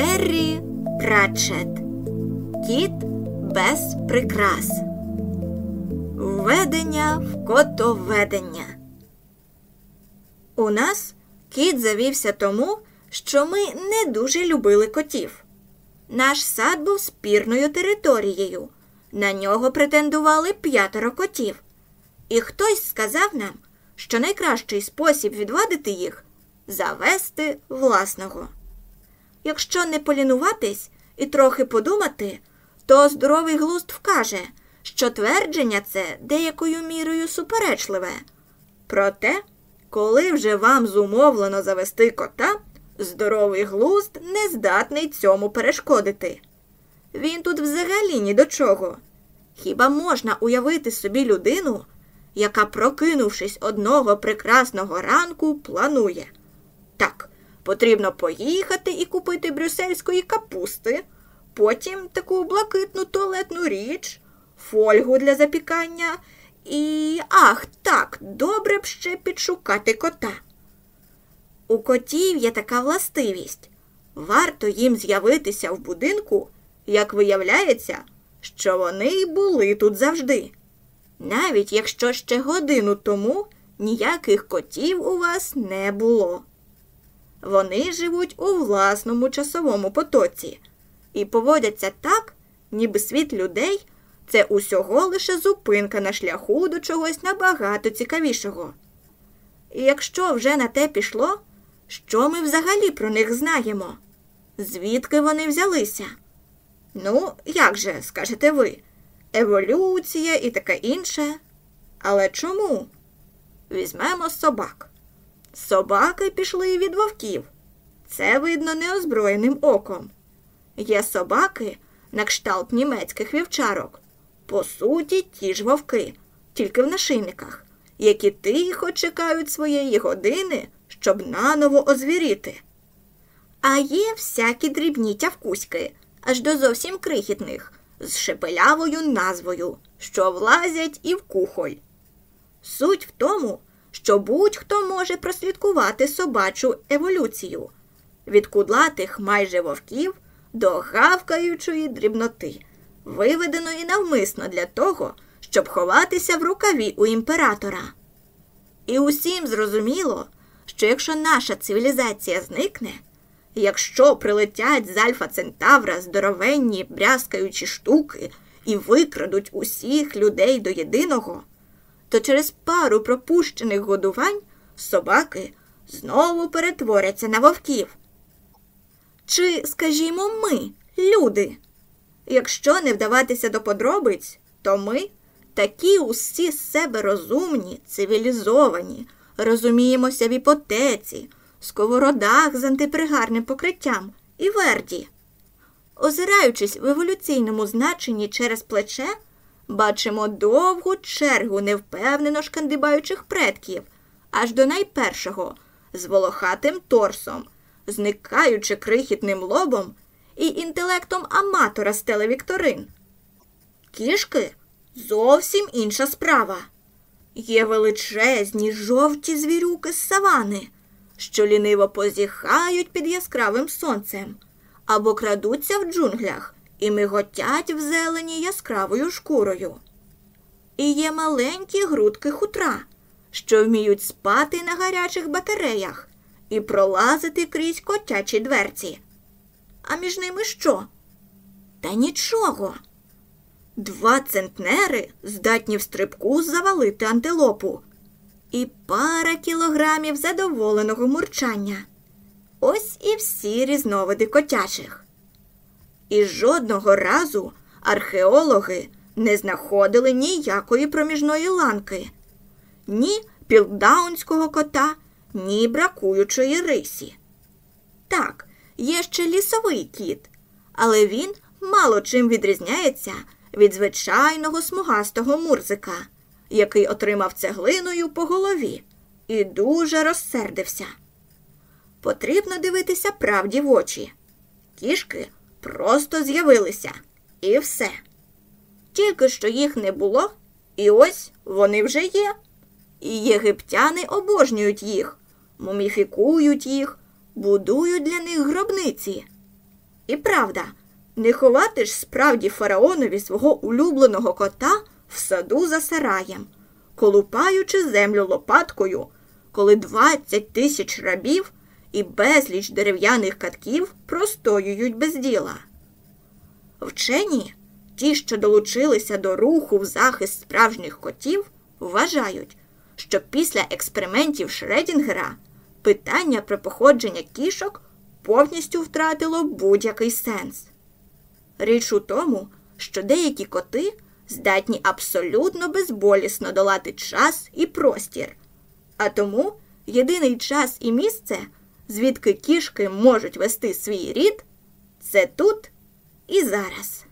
Террі Пратчет Кіт без прикрас. Введення в котоведення. У нас кіт завівся тому, що ми не дуже любили котів. Наш сад був спірною територією. На нього претендували п'ятеро котів. І хтось сказав нам, що найкращий спосіб відвадити їх завести власного. Якщо не полінуватись і трохи подумати, то здоровий глузд вкаже, що твердження це деякою мірою суперечливе. Проте, коли вже вам зумовлено завести кота, здоровий глузд не здатний цьому перешкодити. Він тут взагалі ні до чого. Хіба можна уявити собі людину, яка, прокинувшись одного прекрасного ранку, планує? Так, потрібно поїхати і купити брюссельської капусти, потім таку блакитну туалетну річ, фольгу для запікання і. Ах, так, добре б ще підшукати кота. У котів є така властивість. Варто їм з'явитися в будинку, як виявляється, що вони й були тут завжди. Навіть якщо ще годину тому ніяких котів у вас не було. Вони живуть у власному часовому потоці і поводяться так, ніби світ людей це усього лише зупинка на шляху до чогось набагато цікавішого. І якщо вже на те пішло, що ми взагалі про них знаємо? Звідки вони взялися? Ну, як же, скажете ви, еволюція і таке інше. Але чому? Візьмемо собак. Собаки пішли від вовків. Це видно неозброєним оком. Є собаки на кшталт німецьких вівчарок. По суті, ті ж вовки, тільки в нашийниках, які тихо чекають своєї години, щоб наново озвіріти. А є всякі дрібні тявкуськи, аж до зовсім крихітних, з шепелявою назвою, що влазять і в кухоль. Суть в тому, що будь-хто може прослідкувати собачу еволюцію від кудлатих майже вовків до гавкаючої дрібноти, виведеної навмисно для того, щоб ховатися в рукаві у імператора. І усім зрозуміло, що якщо наша цивілізація зникне, якщо прилетять з Альфа Центавра здоровенні брязкаючі штуки і викрадуть усіх людей до єдиного, то через пару пропущених годувань собаки знову перетворяться на вовків. Чи, скажімо, ми, люди. Якщо не вдаватися до подробиць, то ми такі усі з себе розумні, цивілізовані, розуміємося в іпотеці, сковородах з антипригарним покриттям і верді. Озираючись в еволюційному значенні через плече, бачимо довгу чергу невпевнено шкандибаючих предків, аж до найпершого з волохатим торсом, зникаючи крихітним лобом і інтелектом аматора з телевікторин. Кішки зовсім інша справа. Є величезні жовті звірюки з савани, що ліниво позіхають під яскравим сонцем або крадуться в джунглях і миготять в зелені яскравою шкурою. І є маленькі грудки хутра, що вміють спати на гарячих батареях і пролазити крізь котячі дверці. А між ними що? Та нічого. Два центнери здатні в стрибку завалити антилопу, і пара кілограмів задоволеного мурчання. Ось і всі різновиди котячих. І жодного разу археологи не знаходили ніякої проміжної ланки, ні пілдаунського кота, ні бракуючої рисі. Так, є ще лісовий кіт, але він мало чим відрізняється від звичайного смугастого мурзика, який отримав цеглиною по голові і дуже розсердився. Потрібно дивитися правді в очі. Кішки просто з'явилися і все. Тільки що їх не було, і ось вони вже є. І єгиптяни обожнюють їх, муміфікують їх, будують для них гробниці. І правда, не ховати ж справді фараонові свого улюбленого кота в саду за сараєм, колупаючи землю лопаткою, коли 20 тисяч рабів і безліч дерев'яних катків простоюють без діла. Вчені, ті, що долучилися до руху в захист справжніх котів, вважають, що після експериментів Шредінгера питання про походження кішок повністю втратило будь-який сенс. Річ у тому, що деякі коти здатні абсолютно безболісно долати час і простір, а тому єдиний час і місце, звідки кішки можуть вести свій рід, це тут і зараз.